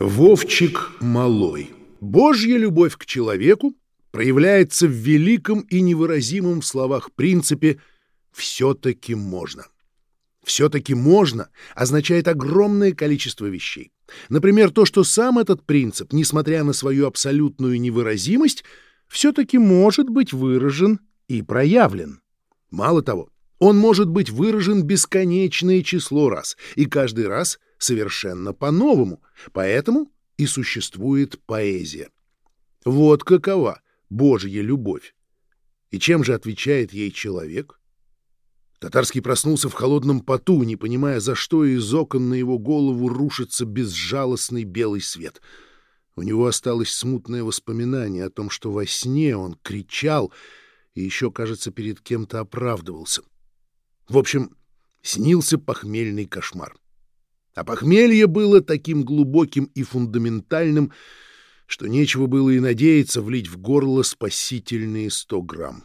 Вовчик Малой. Божья любовь к человеку проявляется в великом и невыразимом в словах принципе «все-таки можно». «Все-таки можно» означает огромное количество вещей. Например, то, что сам этот принцип, несмотря на свою абсолютную невыразимость, все-таки может быть выражен и проявлен. Мало того, он может быть выражен бесконечное число раз, и каждый раз совершенно по-новому, поэтому и существует поэзия. Вот какова Божья любовь. И чем же отвечает ей человек? Татарский проснулся в холодном поту, не понимая, за что из окон на его голову рушится безжалостный белый свет. У него осталось смутное воспоминание о том, что во сне он кричал и еще, кажется, перед кем-то оправдывался. В общем, снился похмельный кошмар. А похмелье было таким глубоким и фундаментальным, что нечего было и надеяться влить в горло спасительные сто грамм.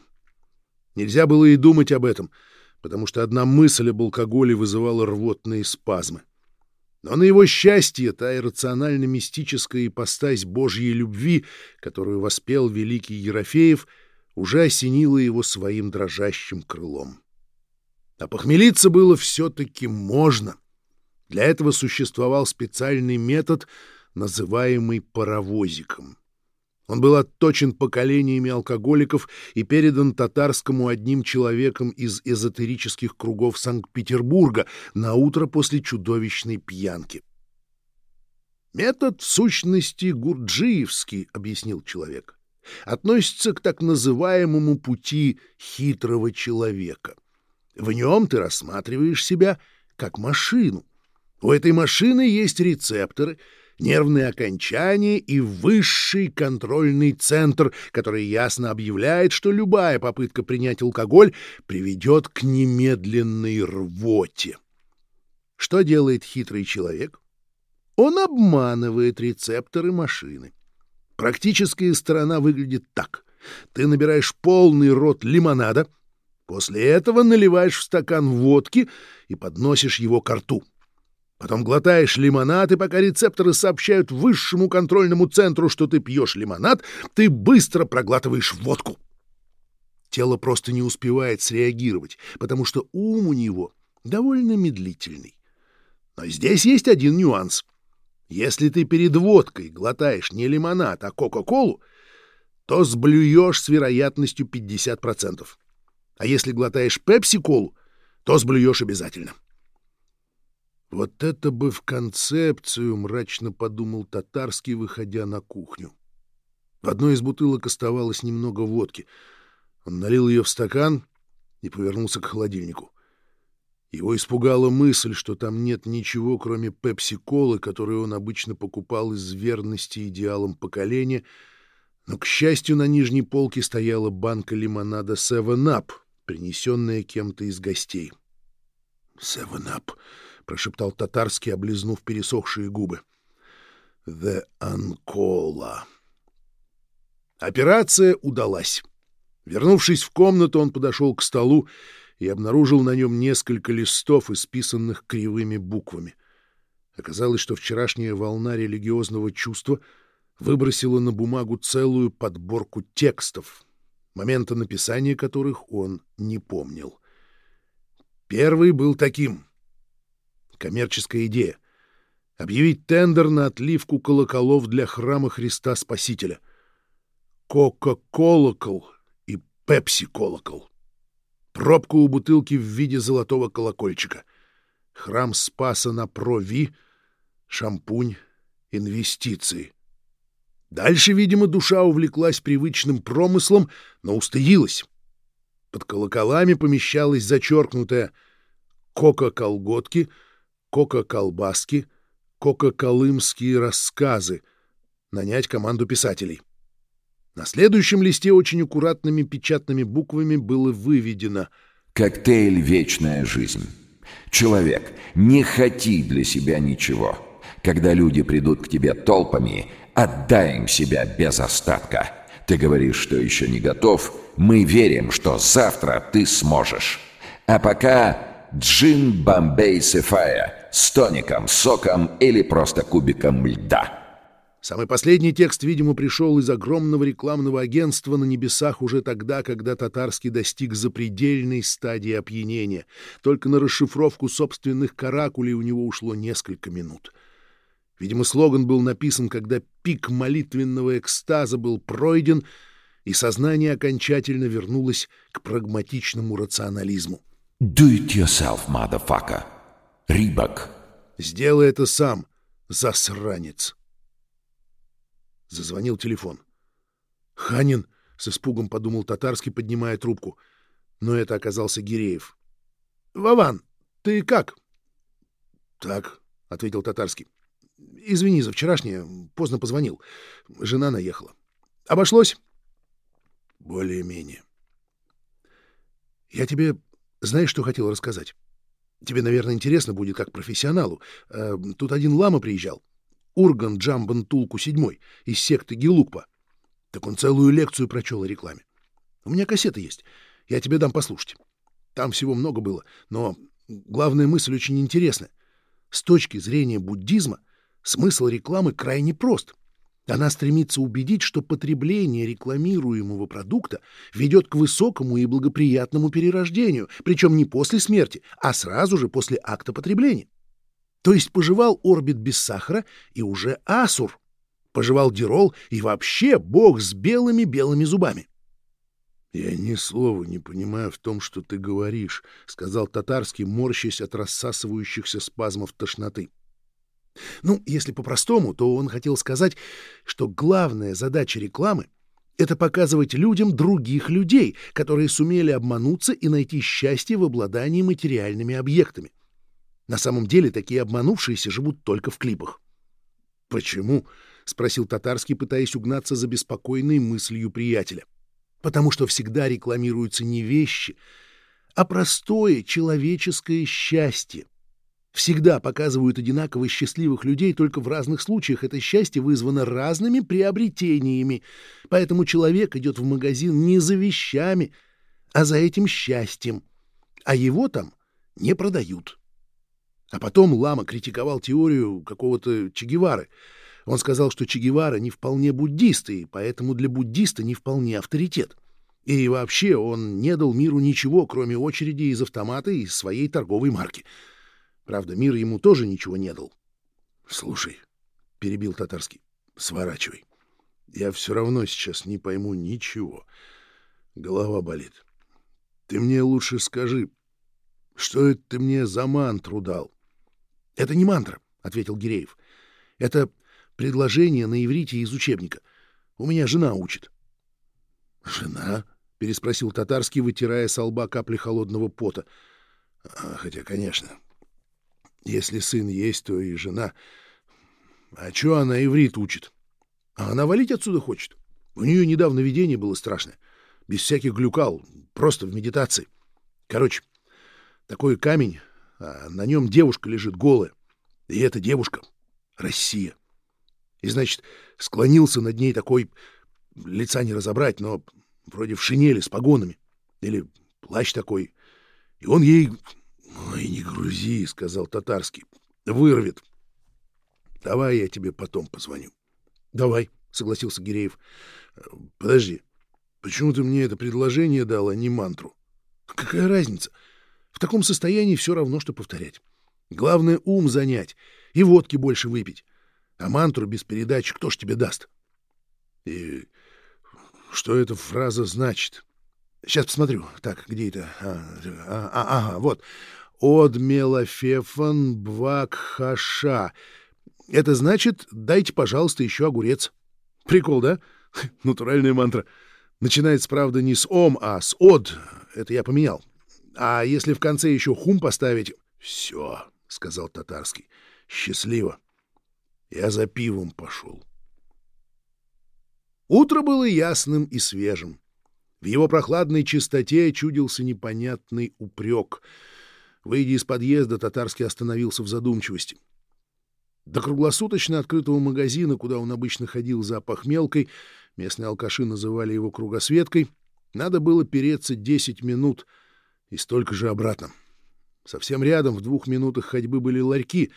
Нельзя было и думать об этом, потому что одна мысль об алкоголе вызывала рвотные спазмы. Но на его счастье та иррационально-мистическая ипостась Божьей любви, которую воспел великий Ерофеев, уже осенила его своим дрожащим крылом. А похмелиться было все-таки можно. Для этого существовал специальный метод, называемый паровозиком. Он был отточен поколениями алкоголиков и передан татарскому одним человеком из эзотерических кругов Санкт-Петербурга на утро после чудовищной пьянки. «Метод в сущности гурджиевский», — объяснил человек, — «относится к так называемому пути хитрого человека». В нем ты рассматриваешь себя как машину. У этой машины есть рецепторы, нервные окончания и высший контрольный центр, который ясно объявляет, что любая попытка принять алкоголь приведет к немедленной рвоте. Что делает хитрый человек? Он обманывает рецепторы машины. Практическая сторона выглядит так. Ты набираешь полный рот лимонада — После этого наливаешь в стакан водки и подносишь его к рту. Потом глотаешь лимонад, и пока рецепторы сообщают высшему контрольному центру, что ты пьешь лимонад, ты быстро проглатываешь водку. Тело просто не успевает среагировать, потому что ум у него довольно медлительный. Но здесь есть один нюанс. Если ты перед водкой глотаешь не лимонад, а кока-колу, то сблюешь с вероятностью 50%. А если глотаешь пепси-колу, то сблюешь обязательно. Вот это бы в концепцию, мрачно подумал татарский, выходя на кухню. В одной из бутылок оставалось немного водки. Он налил ее в стакан и повернулся к холодильнику. Его испугала мысль, что там нет ничего, кроме пепси-колы, которую он обычно покупал из верности идеалам поколения, но, к счастью, на нижней полке стояла банка лимонада «Севен Ап», принесенное кем-то из гостей. «Севен ап», — прошептал татарский, облизнув пересохшие губы. «The Анкола». Операция удалась. Вернувшись в комнату, он подошел к столу и обнаружил на нем несколько листов, исписанных кривыми буквами. Оказалось, что вчерашняя волна религиозного чувства выбросила на бумагу целую подборку текстов, момента написания которых он не помнил. Первый был таким. Коммерческая идея. Объявить тендер на отливку колоколов для храма Христа Спасителя. Кока-колокол и пепси-колокол. Пробку у бутылки в виде золотого колокольчика. Храм Спаса на Прови. Шампунь. Инвестиции. Дальше, видимо, душа увлеклась привычным промыслом, но устыдилась. Под колоколами помещалось зачеркнутое «Кока-колготки», «Кока-колбаски», «Кока-колымские рассказы», нанять команду писателей. На следующем листе очень аккуратными печатными буквами было выведено «Коктейль «Вечная жизнь». Человек, не хоти для себя ничего. Когда люди придут к тебе толпами, Отдай им себя без остатка. Ты говоришь, что еще не готов. Мы верим, что завтра ты сможешь. А пока джин Бомбей Сефая с тоником, соком или просто кубиком льда. Самый последний текст, видимо, пришел из огромного рекламного агентства на небесах уже тогда, когда Татарский достиг запредельной стадии опьянения. Только на расшифровку собственных каракулей у него ушло несколько минут. Видимо, слоган был написан, когда пик молитвенного экстаза был пройден, и сознание окончательно вернулось к прагматичному рационализму. «Do it yourself, motherfucker! Рибак!» «Сделай это сам, засранец!» Зазвонил телефон. «Ханин!» — с испугом подумал Татарский, поднимая трубку. Но это оказался Гиреев. «Вован, ты как?» «Так», — ответил Татарский. «Извини за вчерашнее, поздно позвонил. Жена наехала. Обошлось?» «Более-менее». «Я тебе знаешь, что хотел рассказать? Тебе, наверное, интересно будет как профессионалу. Э, тут один лама приезжал. Урган Джамбан Тулку седьмой из секты Гилукпа. Так он целую лекцию прочел о рекламе. У меня кассета есть. Я тебе дам послушать. Там всего много было, но главная мысль очень интересная. С точки зрения буддизма смысл рекламы крайне прост. Она стремится убедить, что потребление рекламируемого продукта ведет к высокому и благоприятному перерождению, причем не после смерти, а сразу же после акта потребления. То есть пожевал орбит без сахара и уже асур. Пожевал дирол и вообще бог с белыми-белыми зубами. — Я ни слова не понимаю в том, что ты говоришь, — сказал татарский, морщась от рассасывающихся спазмов тошноты. Ну, если по-простому, то он хотел сказать, что главная задача рекламы — это показывать людям других людей, которые сумели обмануться и найти счастье в обладании материальными объектами. На самом деле такие обманувшиеся живут только в клипах. «Почему?» — спросил Татарский, пытаясь угнаться за беспокойной мыслью приятеля. «Потому что всегда рекламируются не вещи, а простое человеческое счастье. Всегда показывают одинаково счастливых людей, только в разных случаях это счастье вызвано разными приобретениями. Поэтому человек идет в магазин не за вещами, а за этим счастьем. А его там не продают». А потом Лама критиковал теорию какого-то Че. Он сказал, что Че не вполне буддист, и поэтому для буддиста не вполне авторитет. И вообще он не дал миру ничего, кроме очереди из автомата и своей торговой марки. Правда, мир ему тоже ничего не дал. — Слушай, — перебил татарский, — сворачивай. Я все равно сейчас не пойму ничего. Голова болит. Ты мне лучше скажи, что это ты мне за мантру дал? Это не мантра, ответил Гиреев. Это предложение на иврите из учебника. У меня жена учит. Жена? переспросил татарский, вытирая с лба капли холодного пота. А, хотя, конечно, если сын есть, то и жена. А чё она иврит учит? А она валить отсюда хочет. У нее недавно видение было страшное. Без всяких глюкал, просто в медитации. Короче, такой камень а на нем девушка лежит голая. И эта девушка — Россия. И, значит, склонился над ней такой, лица не разобрать, но вроде в шинели с погонами. Или плащ такой. И он ей... «Ой, не грузи», — сказал татарский. «Вырвет. Давай я тебе потом позвоню». «Давай», — согласился Гиреев. «Подожди, почему ты мне это предложение дал, а не мантру?» «Какая разница?» В таком состоянии все равно, что повторять. Главное — ум занять и водки больше выпить. А мантру без передачи кто ж тебе даст? И что эта фраза значит? Сейчас посмотрю. Так, где это? А, а, а, ага, вот. «Од мелофефан бвак хаша». Это значит «дайте, пожалуйста, еще огурец». Прикол, да? Натуральная мантра. Начинается, правда, не с «ом», а с «од». Это я поменял. А если в конце еще хум поставить... — Все, — сказал татарский. — Счастливо. Я за пивом пошел. Утро было ясным и свежим. В его прохладной чистоте чудился непонятный упрек. Выйдя из подъезда, татарский остановился в задумчивости. До круглосуточно открытого магазина, куда он обычно ходил за похмелкой, местные алкаши называли его кругосветкой, надо было переться десять минут — и столько же обратно. Совсем рядом, в двух минутах ходьбы, были ларьки,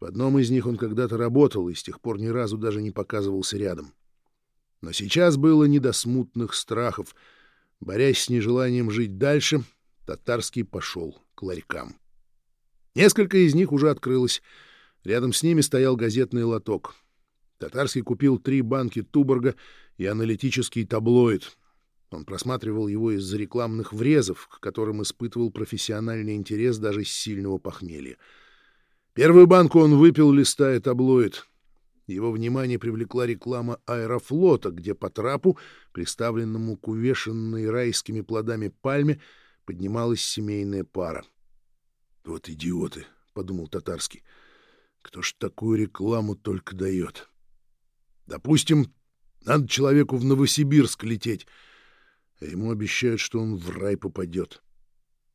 В одном из них он когда-то работал и с тех пор ни разу даже не показывался рядом. Но сейчас было не до смутных страхов. Борясь с нежеланием жить дальше, Татарский пошел к ларькам. Несколько из них уже открылось. Рядом с ними стоял газетный лоток. Татарский купил три банки Туборга и аналитический таблоид. Он просматривал его из-за рекламных врезов, к которым испытывал профессиональный интерес даже с сильного похмелья. Первую банку он выпил, листая таблоид. Его внимание привлекла реклама аэрофлота, где по трапу, приставленному к увешанной райскими плодами пальме, поднималась семейная пара. «Вот идиоты!» — подумал Татарский. «Кто ж такую рекламу только дает?» «Допустим, надо человеку в Новосибирск лететь, а ему обещают, что он в рай попадет.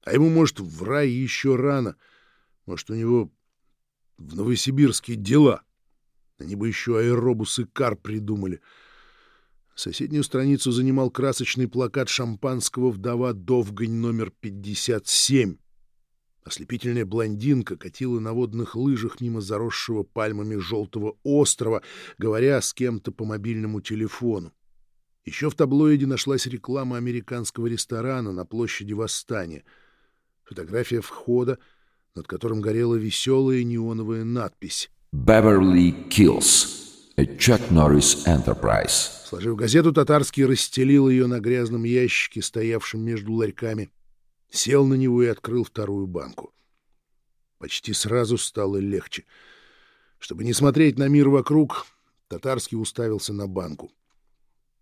А ему, может, в рай еще рано. Может, у него в Новосибирске дела. Они бы еще аэробус и кар придумали». Соседнюю страницу занимал красочный плакат шампанского «Вдова Довгань» номер 57. Ослепительная блондинка катила на водных лыжах мимо заросшего пальмами желтого острова, говоря с кем-то по мобильному телефону. Еще в таблоиде нашлась реклама американского ресторана на площади Восстания. Фотография входа, над которым горела веселая неоновая надпись «Beverly Kills. Chuck Norris Enterprise». Сложив газету, татарский расстелил ее на грязном ящике, стоявшем между ларьками сел на него и открыл вторую банку. Почти сразу стало легче. Чтобы не смотреть на мир вокруг, Татарский уставился на банку.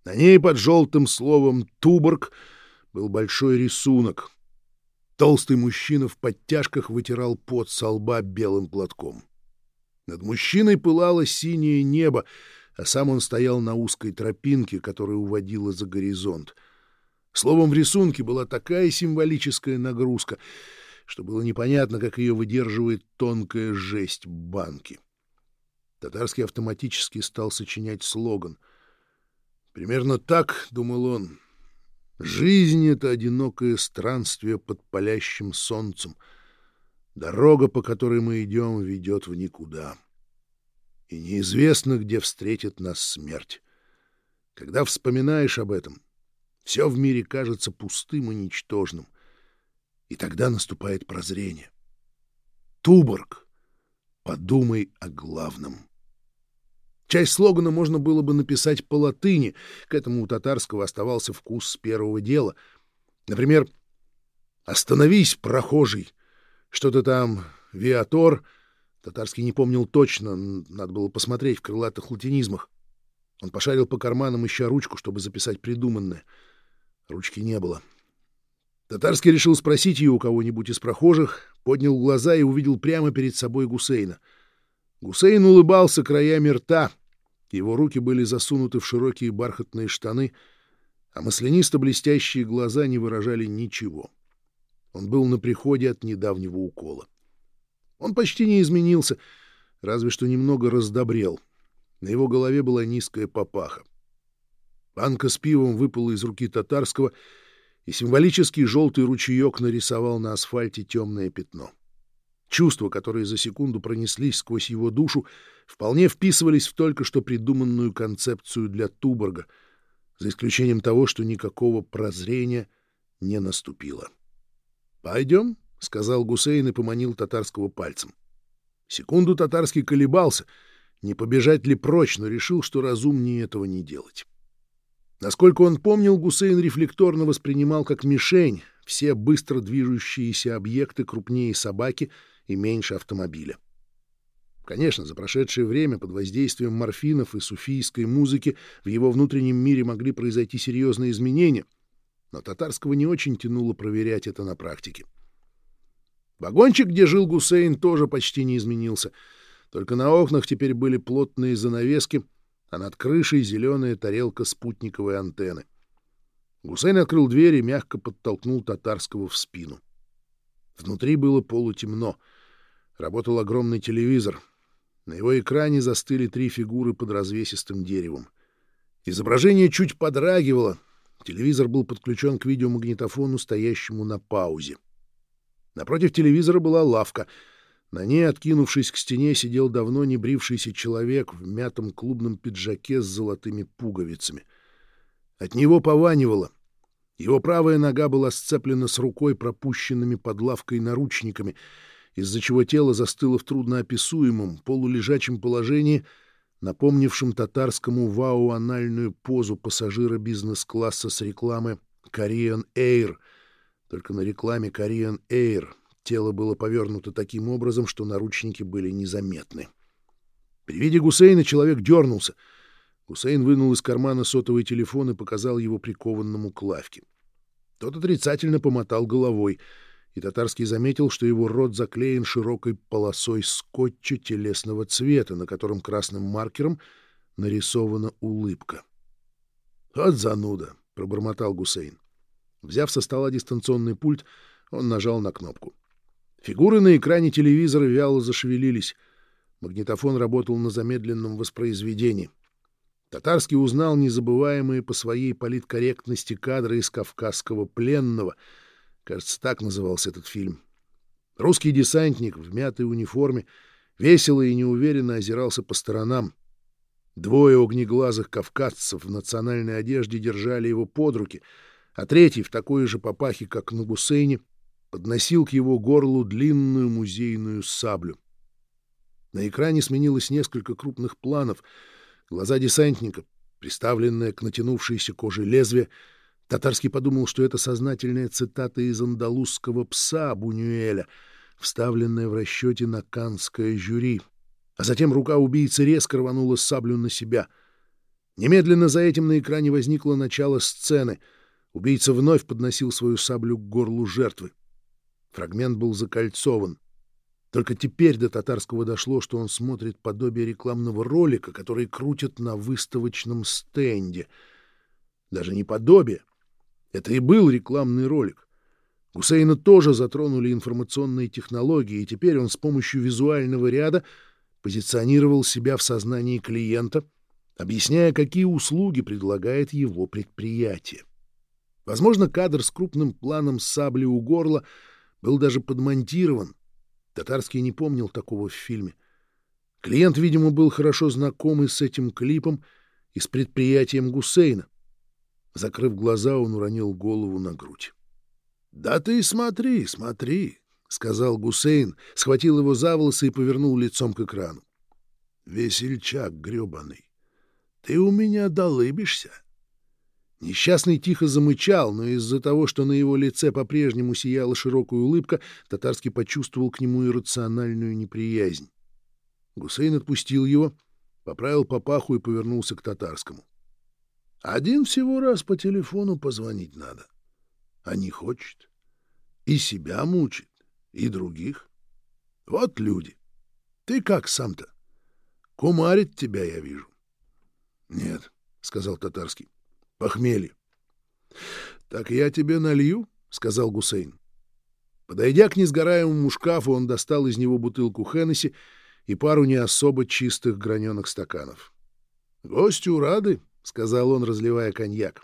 На ней под желтым словом «Туборг» был большой рисунок. Толстый мужчина в подтяжках вытирал пот со лба белым платком. Над мужчиной пылало синее небо, а сам он стоял на узкой тропинке, которая уводила за горизонт — Словом, в рисунке была такая символическая нагрузка, что было непонятно, как ее выдерживает тонкая жесть банки. Татарский автоматически стал сочинять слоган. Примерно так, — думал он, — жизнь — это одинокое странствие под палящим солнцем. Дорога, по которой мы идем, ведет в никуда. И неизвестно, где встретит нас смерть. Когда вспоминаешь об этом — все в мире кажется пустым и ничтожным. И тогда наступает прозрение. Туборг, подумай о главном. Часть слогана можно было бы написать по латыни. К этому у татарского оставался вкус с первого дела. Например, «Остановись, прохожий!» Что-то там «Виатор». Татарский не помнил точно, надо было посмотреть в крылатых латинизмах. Он пошарил по карманам, ища ручку, чтобы записать придуманное — Ручки не было. Татарский решил спросить ее у кого-нибудь из прохожих, поднял глаза и увидел прямо перед собой Гусейна. Гусейн улыбался краями рта, его руки были засунуты в широкие бархатные штаны, а маслянисто-блестящие глаза не выражали ничего. Он был на приходе от недавнего укола. Он почти не изменился, разве что немного раздобрел. На его голове была низкая папаха. Банка с пивом выпала из руки татарского, и символический желтый ручеек нарисовал на асфальте темное пятно. Чувства, которые за секунду пронеслись сквозь его душу, вполне вписывались в только что придуманную концепцию для Туборга, за исключением того, что никакого прозрения не наступило. «Пойдем», — сказал Гусейн и поманил татарского пальцем. Секунду татарский колебался, не побежать ли прочь, но решил, что разумнее этого не делать. Насколько он помнил, Гусейн рефлекторно воспринимал как мишень все быстро движущиеся объекты крупнее собаки и меньше автомобиля. Конечно, за прошедшее время под воздействием морфинов и суфийской музыки в его внутреннем мире могли произойти серьезные изменения, но татарского не очень тянуло проверять это на практике. Вагончик, где жил Гусейн, тоже почти не изменился, только на окнах теперь были плотные занавески — а над крышей зеленая тарелка спутниковой антенны. Гусейн открыл дверь и мягко подтолкнул татарского в спину. Внутри было полутемно. Работал огромный телевизор. На его экране застыли три фигуры под развесистым деревом. Изображение чуть подрагивало. Телевизор был подключен к видеомагнитофону, стоящему на паузе. Напротив телевизора была лавка. На ней, откинувшись к стене, сидел давно не брившийся человек в мятом клубном пиджаке с золотыми пуговицами. От него пованивало. Его правая нога была сцеплена с рукой, пропущенными под лавкой наручниками, из-за чего тело застыло в трудноописуемом, полулежачем положении, напомнившем татарскому вау анальную позу пассажира бизнес-класса с рекламы Korean Air. Только на рекламе Korean Air тело было повернуто таким образом, что наручники были незаметны. При виде Гусейна человек дернулся. Гусейн вынул из кармана сотовый телефон и показал его прикованному к лавке. Тот отрицательно помотал головой, и Татарский заметил, что его рот заклеен широкой полосой скотча телесного цвета, на котором красным маркером нарисована улыбка. «Вот зануда!» — пробормотал Гусейн. Взяв со стола дистанционный пульт, он нажал на кнопку. Фигуры на экране телевизора вяло зашевелились. Магнитофон работал на замедленном воспроизведении. Татарский узнал незабываемые по своей политкорректности кадры из «Кавказского пленного». Кажется, так назывался этот фильм. Русский десантник в мятой униформе весело и неуверенно озирался по сторонам. Двое огнеглазых кавказцев в национальной одежде держали его под руки, а третий в такой же папахе, как на Гусейне, подносил к его горлу длинную музейную саблю. На экране сменилось несколько крупных планов. Глаза десантника, приставленные к натянувшейся коже лезвия, Татарский подумал, что это сознательная цитата из андалузского пса Бунюэля, вставленная в расчете на канское жюри. А затем рука убийцы резко рванула саблю на себя. Немедленно за этим на экране возникло начало сцены. Убийца вновь подносил свою саблю к горлу жертвы. Фрагмент был закольцован. Только теперь до татарского дошло, что он смотрит подобие рекламного ролика, который крутят на выставочном стенде. Даже не подобие. Это и был рекламный ролик. Гусейна тоже затронули информационные технологии, и теперь он с помощью визуального ряда позиционировал себя в сознании клиента, объясняя, какие услуги предлагает его предприятие. Возможно, кадр с крупным планом сабли у горла — был даже подмонтирован. Татарский не помнил такого в фильме. Клиент, видимо, был хорошо знаком и с этим клипом, и с предприятием Гусейна. Закрыв глаза, он уронил голову на грудь. — Да ты смотри, смотри, — сказал Гусейн, схватил его за волосы и повернул лицом к экрану. — Весельчак гребаный, ты у меня долыбишься. — Несчастный тихо замычал, но из-за того, что на его лице по-прежнему сияла широкая улыбка, Татарский почувствовал к нему иррациональную неприязнь. Гусейн отпустил его, поправил папаху и повернулся к Татарскому. — Один всего раз по телефону позвонить надо. А не хочет. И себя мучит, и других. Вот люди. Ты как сам-то? Кумарит тебя, я вижу. — Нет, — сказал Татарский. Похмелье. — Так я тебе налью, — сказал Гусейн. Подойдя к несгораемому шкафу, он достал из него бутылку Хеннесси и пару не особо чистых граненых стаканов. — Гостю рады, — сказал он, разливая коньяк.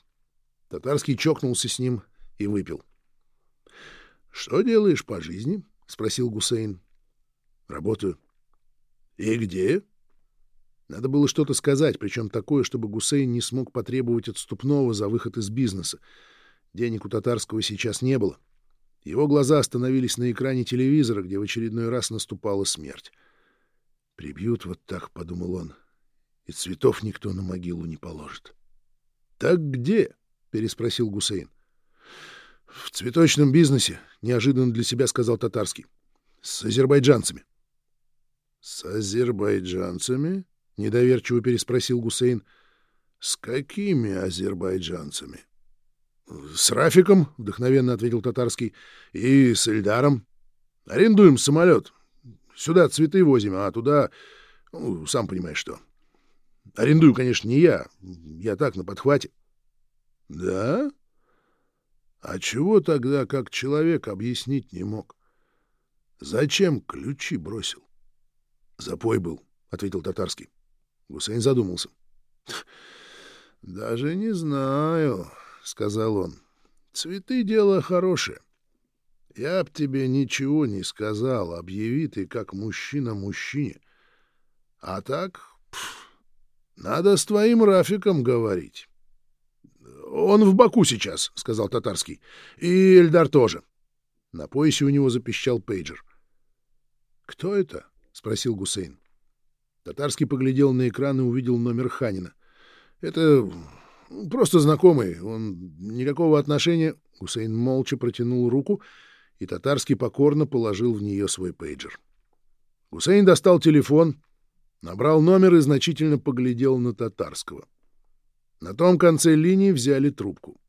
Татарский чокнулся с ним и выпил. — Что делаешь по жизни? — спросил Гусейн. — Работаю. — И где? Надо было что-то сказать, причем такое, чтобы Гусейн не смог потребовать отступного за выход из бизнеса. Денег у татарского сейчас не было. Его глаза остановились на экране телевизора, где в очередной раз наступала смерть. «Прибьют вот так», — подумал он, — «и цветов никто на могилу не положит». «Так где?» — переспросил Гусейн. «В цветочном бизнесе», — неожиданно для себя сказал татарский. «С азербайджанцами». «С азербайджанцами?» — недоверчиво переспросил Гусейн. — С какими азербайджанцами? — С Рафиком, — вдохновенно ответил Татарский, — и с Эльдаром. Арендуем самолет. Сюда цветы возим, а туда... Ну, сам понимаешь что. Арендую, конечно, не я. Я так, на подхвате. — Да? А чего тогда, как человек, объяснить не мог? Зачем ключи бросил? — Запой был, — ответил Татарский. Гусейн задумался. «Даже не знаю», — сказал он. «Цветы — дело хорошее. Я б тебе ничего не сказал, объяви ты как мужчина мужчине. А так, пф, надо с твоим Рафиком говорить. Он в Баку сейчас, — сказал Татарский. И Эльдар тоже. На поясе у него запищал пейджер. — Кто это? — спросил Гусейн. Татарский поглядел на экран и увидел номер Ханина. — Это просто знакомый. Он никакого отношения... Гусейн молча протянул руку и Татарский покорно положил в нее свой пейджер. Гусейн достал телефон, набрал номер и значительно поглядел на Татарского. На том конце линии взяли трубку.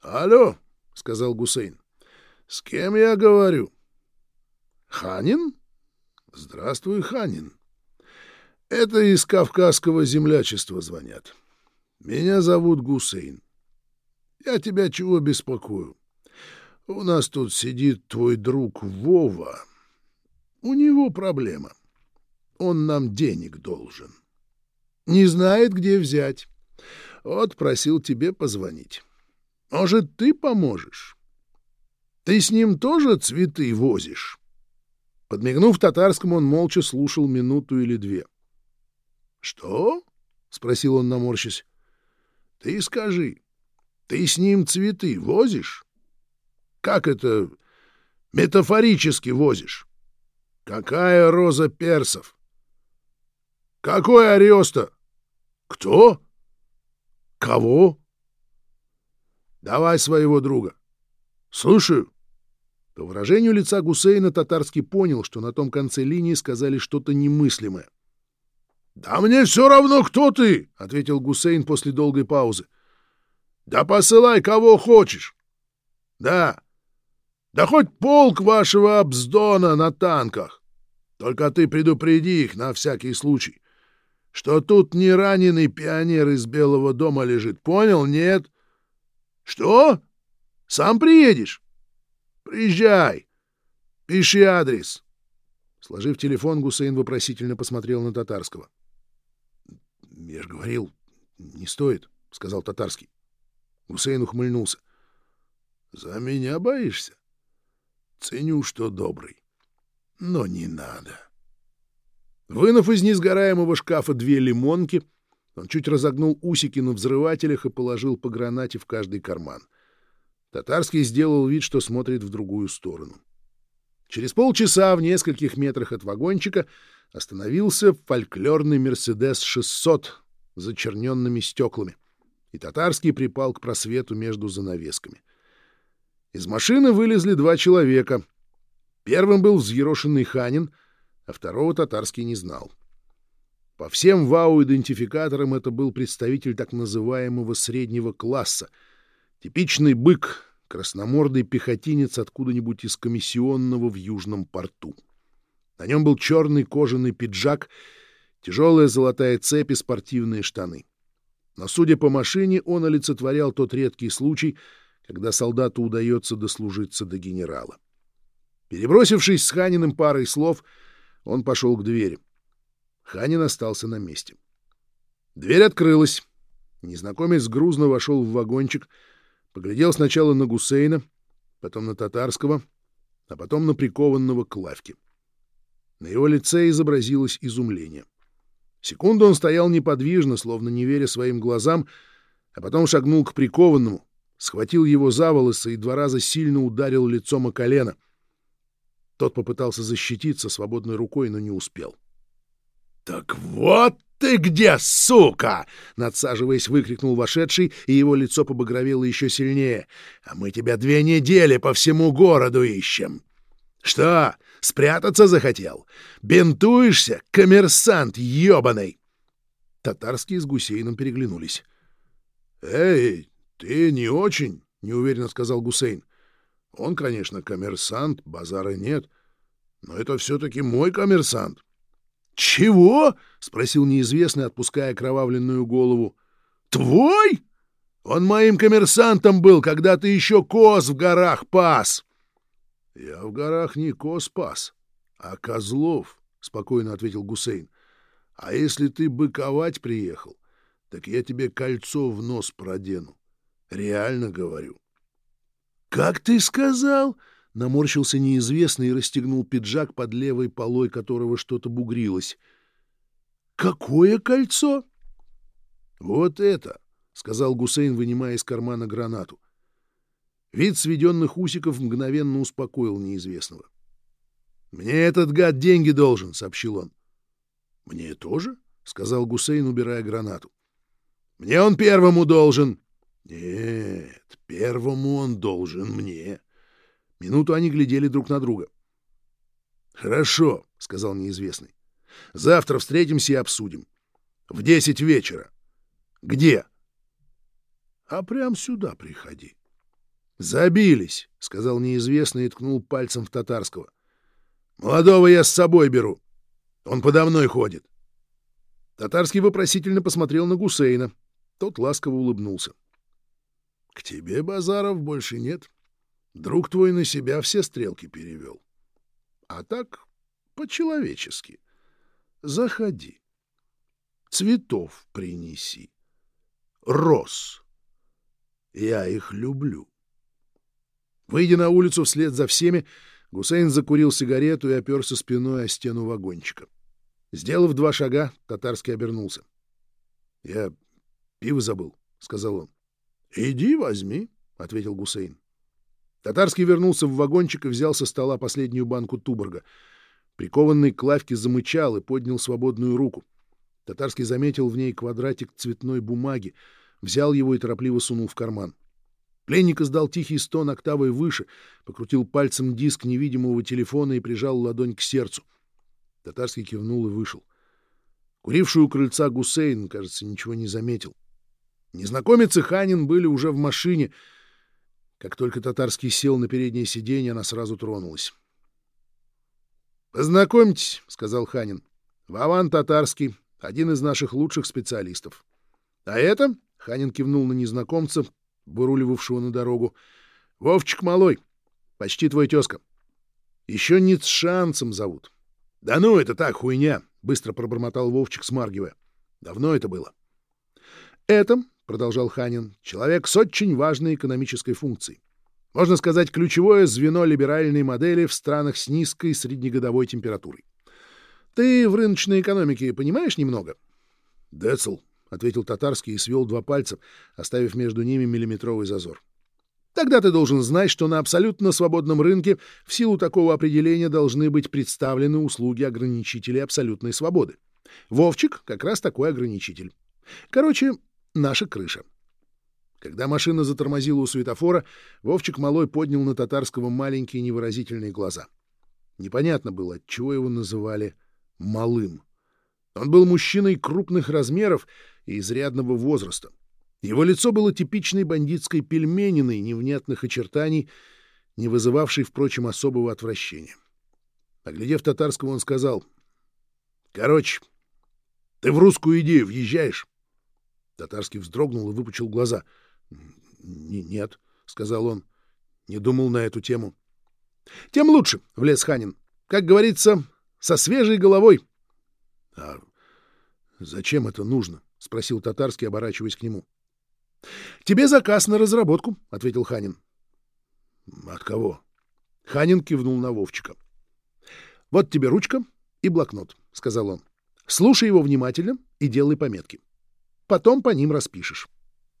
«Алло», — сказал Гусейн, — «с кем я говорю?» «Ханин?» «Здравствуй, Ханин. Это из Кавказского землячества звонят. Меня зовут Гусейн. Я тебя чего беспокою? У нас тут сидит твой друг Вова. У него проблема. Он нам денег должен. Не знает, где взять. Вот просил тебе позвонить. Может, ты поможешь? Ты с ним тоже цветы возишь?» Подмигнув татарскому, он молча слушал минуту или две. «Что?» — спросил он, наморщись. «Ты скажи, ты с ним цветы возишь?» Как это метафорически возишь? Какая роза персов? Какой Ариоста? Кто? Кого? Давай своего друга. Слушаю. По выражению лица Гусейна татарский понял, что на том конце линии сказали что-то немыслимое. «Да мне все равно, кто ты!» — ответил Гусейн после долгой паузы. «Да посылай кого хочешь!» «Да, да хоть полк вашего обздона на танках. Только ты предупреди их на всякий случай, что тут не раненый пионер из Белого дома лежит. Понял? Нет? Что? Сам приедешь? Приезжай. Пиши адрес. Сложив телефон, Гусейн вопросительно посмотрел на Татарского. — Я же говорил, не стоит, — сказал Татарский. Гусейн ухмыльнулся. — За меня боишься? Ценю, что добрый. Но не надо. Вынув из несгораемого шкафа две лимонки, он чуть разогнул усики на взрывателях и положил по гранате в каждый карман. Татарский сделал вид, что смотрит в другую сторону. Через полчаса в нескольких метрах от вагончика остановился фольклорный «Мерседес-600» с зачерненными стеклами, и Татарский припал к просвету между занавесками. Из машины вылезли два человека. Первым был взъерошенный Ханин, а второго татарский не знал. По всем ВАУ-идентификаторам это был представитель так называемого среднего класса, типичный бык, красномордый пехотинец откуда-нибудь из комиссионного в Южном порту. На нем был черный кожаный пиджак, тяжелая золотая цепь и спортивные штаны. Но, судя по машине, он олицетворял тот редкий случай — когда солдату удается дослужиться до генерала. Перебросившись с Ханиным парой слов, он пошел к двери. Ханин остался на месте. Дверь открылась. Незнакомец грузно вошел в вагончик, поглядел сначала на Гусейна, потом на Татарского, а потом на прикованного к лавке. На его лице изобразилось изумление. Секунду он стоял неподвижно, словно не веря своим глазам, а потом шагнул к прикованному, схватил его за волосы и два раза сильно ударил лицом о колено. Тот попытался защититься свободной рукой, но не успел. — Так вот ты где, сука! — надсаживаясь, выкрикнул вошедший, и его лицо побагровело еще сильнее. — А мы тебя две недели по всему городу ищем. — Что, спрятаться захотел? Бинтуешься, коммерсант ебаный! Татарские с Гусейном переглянулись. — Эй, «Ты не очень», — неуверенно сказал Гусейн. «Он, конечно, коммерсант, базара нет, но это все-таки мой коммерсант». «Чего?» — спросил неизвестный, отпуская кровавленную голову. «Твой? Он моим коммерсантом был, когда ты еще коз в горах пас!» «Я в горах не коз пас, а козлов», — спокойно ответил Гусейн. «А если ты быковать приехал, так я тебе кольцо в нос продену. Реально говорю. «Как ты сказал?» — наморщился неизвестный и расстегнул пиджак, под левой полой которого что-то бугрилось. «Какое кольцо?» «Вот это!» — сказал Гусейн, вынимая из кармана гранату. Вид сведенных усиков мгновенно успокоил неизвестного. «Мне этот гад деньги должен», — сообщил он. «Мне тоже?» — сказал Гусейн, убирая гранату. «Мне он первому должен». «Нет, первому он должен мне». Минуту они глядели друг на друга. «Хорошо», — сказал неизвестный. «Завтра встретимся и обсудим. В десять вечера. Где?» «А прям сюда приходи». «Забились», — сказал неизвестный и ткнул пальцем в татарского. «Молодого я с собой беру. Он подо мной ходит». Татарский вопросительно посмотрел на Гусейна. Тот ласково улыбнулся. — К тебе, Базаров, больше нет. Друг твой на себя все стрелки перевел. А так, по-человечески. Заходи. Цветов принеси. Роз. Я их люблю. Выйдя на улицу вслед за всеми, Гусейн закурил сигарету и оперся спиной о стену вагончика. — Сделав два шага, татарский обернулся. — Я пиво забыл, — сказал он. — Иди возьми, — ответил Гусейн. Татарский вернулся в вагончик и взял со стола последнюю банку туборга. Прикованный к лавке замычал и поднял свободную руку. Татарский заметил в ней квадратик цветной бумаги, взял его и торопливо сунул в карман. Пленник издал тихий стон октавой выше, покрутил пальцем диск невидимого телефона и прижал ладонь к сердцу — Татарский кивнул и вышел. Куривший у крыльца Гусейн, кажется, ничего не заметил. Незнакомец и Ханин были уже в машине. Как только Татарский сел на переднее сиденье, она сразу тронулась. «Познакомьтесь», — сказал Ханин. «Вован Татарский, один из наших лучших специалистов. А это...» — Ханин кивнул на незнакомца, выруливавшего на дорогу. «Вовчик Малой, почти твой тезка. Еще не с шансом зовут. — Да ну, это так, хуйня! — быстро пробормотал Вовчик, смаргивая. — Давно это было. — Это, — продолжал Ханин, — человек с очень важной экономической функцией. Можно сказать, ключевое звено либеральной модели в странах с низкой среднегодовой температурой. Ты в рыночной экономике понимаешь немного? — Децл, — ответил татарский и свел два пальца, оставив между ними миллиметровый зазор. Тогда ты должен знать, что на абсолютно свободном рынке в силу такого определения должны быть представлены услуги ограничителей абсолютной свободы. Вовчик как раз такой ограничитель. Короче, наша крыша. Когда машина затормозила у светофора, Вовчик Малой поднял на татарского маленькие невыразительные глаза. Непонятно было, отчего его называли «малым». Он был мужчиной крупных размеров и изрядного возраста. Его лицо было типичной бандитской пельмениной невнятных очертаний, не вызывавшей, впрочем, особого отвращения. Оглядев татарского, он сказал, «Короче, ты в русскую идею въезжаешь?» Татарский вздрогнул и выпучил глаза. «Нет», — сказал он, — не думал на эту тему. «Тем лучше», — влез Ханин. «Как говорится, со свежей головой». «А зачем это нужно?» — спросил Татарский, оборачиваясь к нему. — Тебе заказ на разработку, — ответил Ханин. — От кого? Ханин кивнул на Вовчика. — Вот тебе ручка и блокнот, — сказал он. — Слушай его внимательно и делай пометки. Потом по ним распишешь.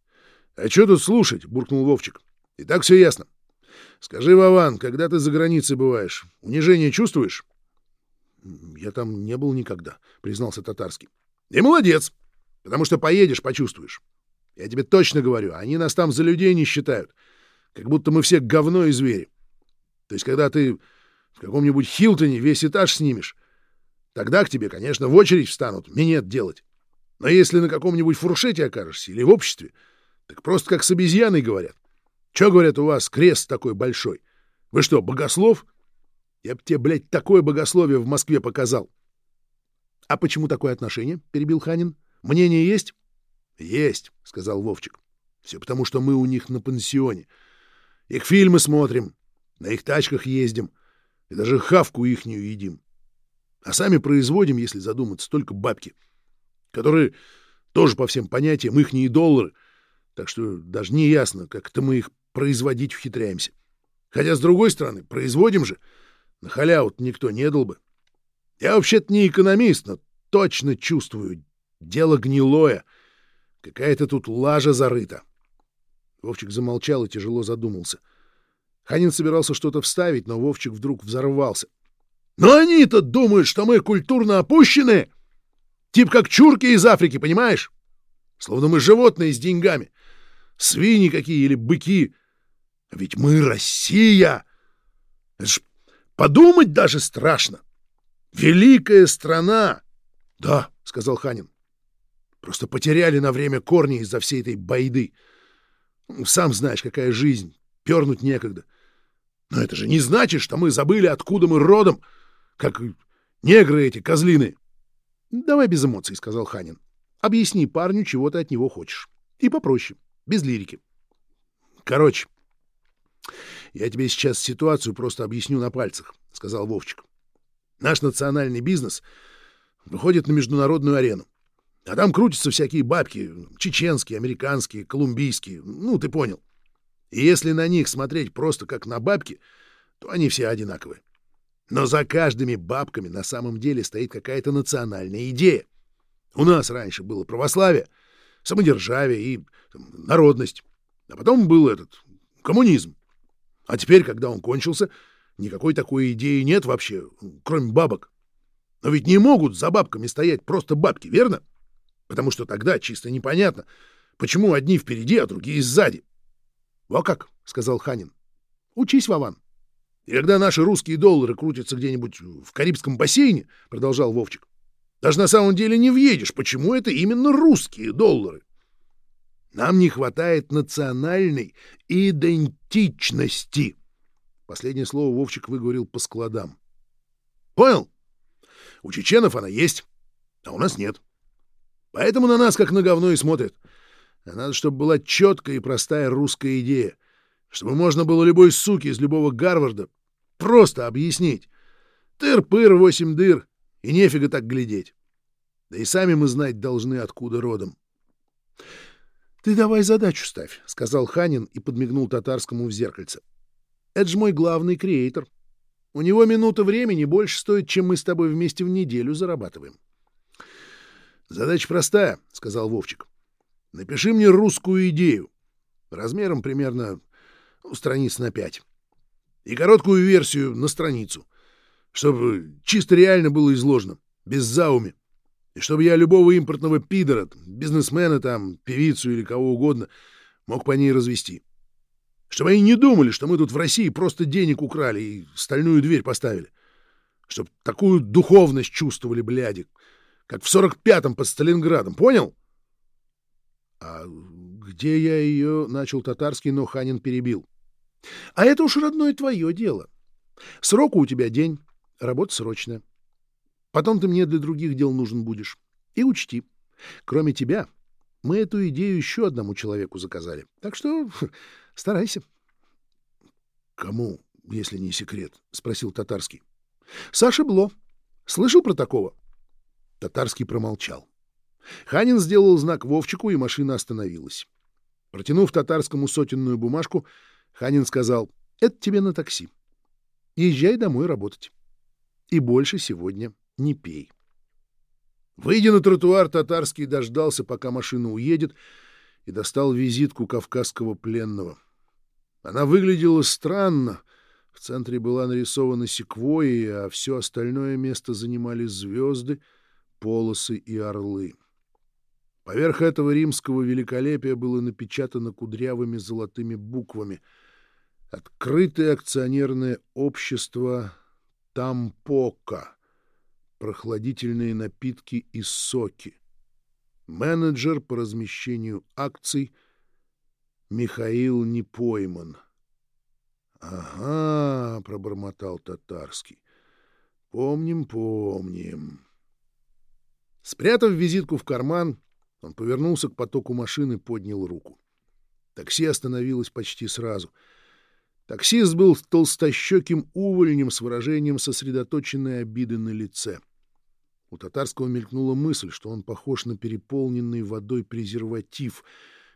— А что тут слушать? — буркнул Вовчик. — И так все ясно. Скажи, Вован, когда ты за границей бываешь, унижение чувствуешь? — Я там не был никогда, — признался Татарский. — И молодец, потому что поедешь, почувствуешь. Я тебе точно говорю, они нас там за людей не считают. Как будто мы все говно и звери. То есть, когда ты в каком-нибудь Хилтоне весь этаж снимешь, тогда к тебе, конечно, в очередь встанут, минет делать. Но если на каком-нибудь фуршете окажешься или в обществе, так просто как с обезьяной говорят. Че, говорят, у вас крест такой большой? Вы что, богослов? Я бы тебе, блядь, такое богословие в Москве показал. — А почему такое отношение? — перебил Ханин. — Мнение есть? «Есть», — сказал Вовчик. «Все потому, что мы у них на пансионе. Их фильмы смотрим, на их тачках ездим и даже хавку ихнюю едим. А сами производим, если задуматься, только бабки, которые тоже по всем понятиям ихние доллары, так что даже не ясно, как это мы их производить ухитряемся. Хотя, с другой стороны, производим же. На халяву никто не дал бы. Я вообще-то не экономист, но точно чувствую. Дело гнилое. Какая-то тут лажа зарыта. Вовчик замолчал и тяжело задумался. Ханин собирался что-то вставить, но Вовчик вдруг взорвался. «Но они-то думают, что мы культурно опущены! Тип как чурки из Африки, понимаешь? Словно мы животные с деньгами. Свиньи какие или быки. Ведь мы Россия! Это ж подумать даже страшно! Великая страна!» «Да», — сказал Ханин. «Просто потеряли на время корни из-за всей этой байды. Сам знаешь, какая жизнь. Пернуть некогда. Но это же не значит, что мы забыли, откуда мы родом, как негры эти, козлины. — Давай без эмоций, — сказал Ханин. — Объясни парню, чего ты от него хочешь. И попроще, без лирики. — Короче, я тебе сейчас ситуацию просто объясню на пальцах, — сказал Вовчик. Наш национальный бизнес выходит на международную арену. А там крутятся всякие бабки, чеченские, американские, колумбийские, ну, ты понял. И если на них смотреть просто как на бабки, то они все одинаковые. Но за каждыми бабками на самом деле стоит какая-то национальная идея. У нас раньше было православие, самодержавие и там, народность. А потом был этот коммунизм. А теперь, когда он кончился, никакой такой идеи нет вообще, кроме бабок. Но ведь не могут за бабками стоять просто бабки, верно? Потому что тогда чисто непонятно, почему одни впереди, а другие сзади. — Во как, — сказал Ханин. — Учись, Вован. — И когда наши русские доллары крутятся где-нибудь в Карибском бассейне, — продолжал Вовчик, — даже на самом деле не въедешь, почему это именно русские доллары. Нам не хватает национальной идентичности. Последнее слово Вовчик выговорил по складам. Понял? У чеченов она есть, а у нас нет. Поэтому на нас как на говно и смотрят. А надо, чтобы была четкая и простая русская идея. Чтобы можно было любой суки из любого Гарварда просто объяснить. Тыр-пыр, восемь дыр, и нефига так глядеть. Да и сами мы знать должны, откуда родом. — Ты давай задачу ставь, — сказал Ханин и подмигнул татарскому в зеркальце. — Это же мой главный креатор. У него минута времени больше стоит, чем мы с тобой вместе в неделю зарабатываем. — Задача простая, — сказал Вовчик. Напиши мне русскую идею. Размером примерно ну, страниц на пять. И короткую версию на страницу. Чтобы чисто реально было изложено, без зауми. И чтобы я любого импортного пидора, бизнесмена там, певицу или кого угодно, мог по ней развести. Чтобы они не думали, что мы тут в России просто денег украли и стальную дверь поставили. Чтоб такую духовность чувствовали, бляди, как в сорок пятом под Сталинградом, понял? — А где я ее? — начал татарский, но Ханин перебил. — А это уж родное твое дело. Сроку у тебя день, работа срочная. Потом ты мне для других дел нужен будешь. И учти, кроме тебя, мы эту идею еще одному человеку заказали. Так что старайся. — Кому, если не секрет? — спросил татарский. — Саша Бло. Слышал про такого? Татарский промолчал. Ханин сделал знак Вовчику, и машина остановилась. Протянув татарскому сотенную бумажку, Ханин сказал, «Это тебе на такси. Езжай домой работать. И больше сегодня не пей». Выйдя на тротуар, татарский дождался, пока машина уедет, и достал визитку кавказского пленного. Она выглядела странно. В центре была нарисована секвойя, а все остальное место занимали звезды — полосы и орлы. Поверх этого римского великолепия было напечатано кудрявыми золотыми буквами «Открытое акционерное общество Тампока. Прохладительные напитки и соки. Менеджер по размещению акций Михаил Непойман». «Ага», — пробормотал татарский. «Помним, помним». Спрятав визитку в карман, он повернулся к потоку машины и поднял руку. Такси остановилось почти сразу. Таксист был толстощеким увольнем с выражением сосредоточенной обиды на лице. У татарского мелькнула мысль, что он похож на переполненный водой презерватив,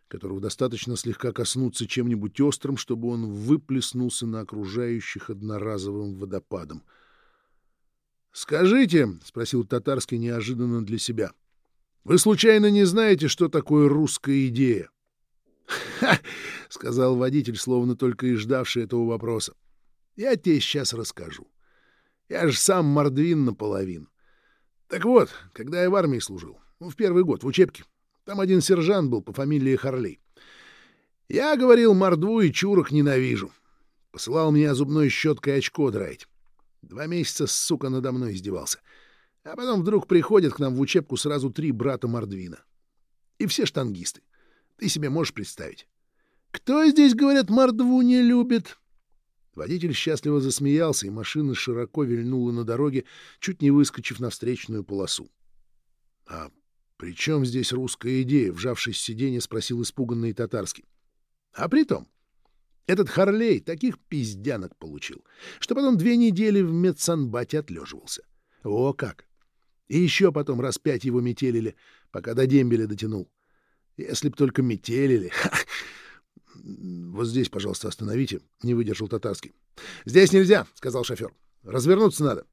которого достаточно слегка коснуться чем-нибудь острым, чтобы он выплеснулся на окружающих одноразовым водопадом. «Скажите», — спросил Татарский неожиданно для себя, — «вы случайно не знаете, что такое русская идея?» «Ха!» — сказал водитель, словно только и ждавший этого вопроса. «Я тебе сейчас расскажу. Я же сам мордвин наполовину. Так вот, когда я в армии служил, ну, в первый год, в учебке, там один сержант был по фамилии Харлей. Я говорил, мордву и чурок ненавижу. Посылал меня зубной щеткой очко драить. Два месяца, сука, надо мной издевался. А потом вдруг приходят к нам в учебку сразу три брата Мордвина. И все штангисты. Ты себе можешь представить. Кто здесь, говорят, мордву не любит? Водитель счастливо засмеялся, и машина широко вильнула на дороге, чуть не выскочив на встречную полосу. — А при чем здесь русская идея? — вжавшись в сиденье, спросил испуганный татарский. — А при том, этот Харлей таких пиздянок получил, что потом две недели в медсанбате отлеживался. О как! И еще потом раз пять его метелили, пока до дембеля дотянул. Если б только метелили. Вот здесь, пожалуйста, остановите, — не выдержал татарский. — Здесь нельзя, — сказал шофер. — Развернуться надо.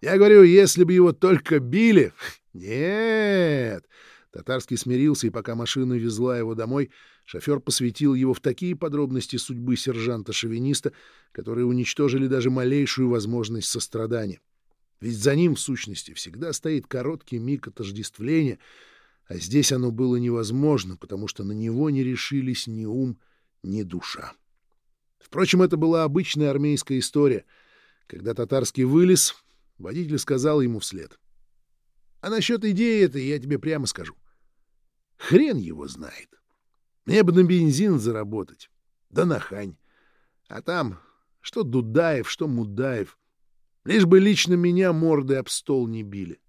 Я говорю, если бы его только били... Нет! Татарский смирился, и пока машина везла его домой, шофер посвятил его в такие подробности судьбы сержанта-шовиниста, которые уничтожили даже малейшую возможность сострадания. Ведь за ним, в сущности, всегда стоит короткий миг отождествления, а здесь оно было невозможно, потому что на него не решились ни ум, ни душа. Впрочем, это была обычная армейская история. Когда татарский вылез, водитель сказал ему вслед. — А насчет идеи этой я тебе прямо скажу. Хрен его знает. Мне бы на бензин заработать. Да на хань. А там что Дудаев, что Мудаев. Лишь бы лично меня морды об стол не били.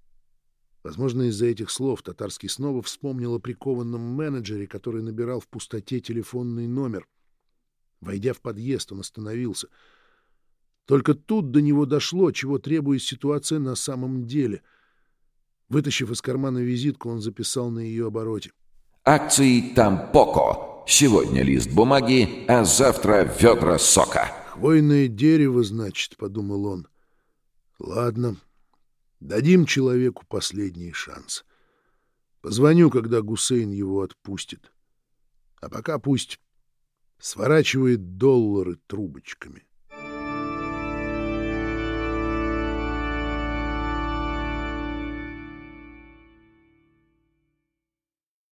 Возможно, из-за этих слов Татарский снова вспомнил о прикованном менеджере, который набирал в пустоте телефонный номер. Войдя в подъезд, он остановился. Только тут до него дошло, чего требует ситуация на самом деле. Вытащив из кармана визитку, он записал на ее обороте. Акции Тампоко. Сегодня лист бумаги, а завтра ведра сока. «Хвойное дерево, значит», — подумал он. «Ладно, дадим человеку последний шанс. Позвоню, когда Гусейн его отпустит. А пока пусть сворачивает доллары трубочками».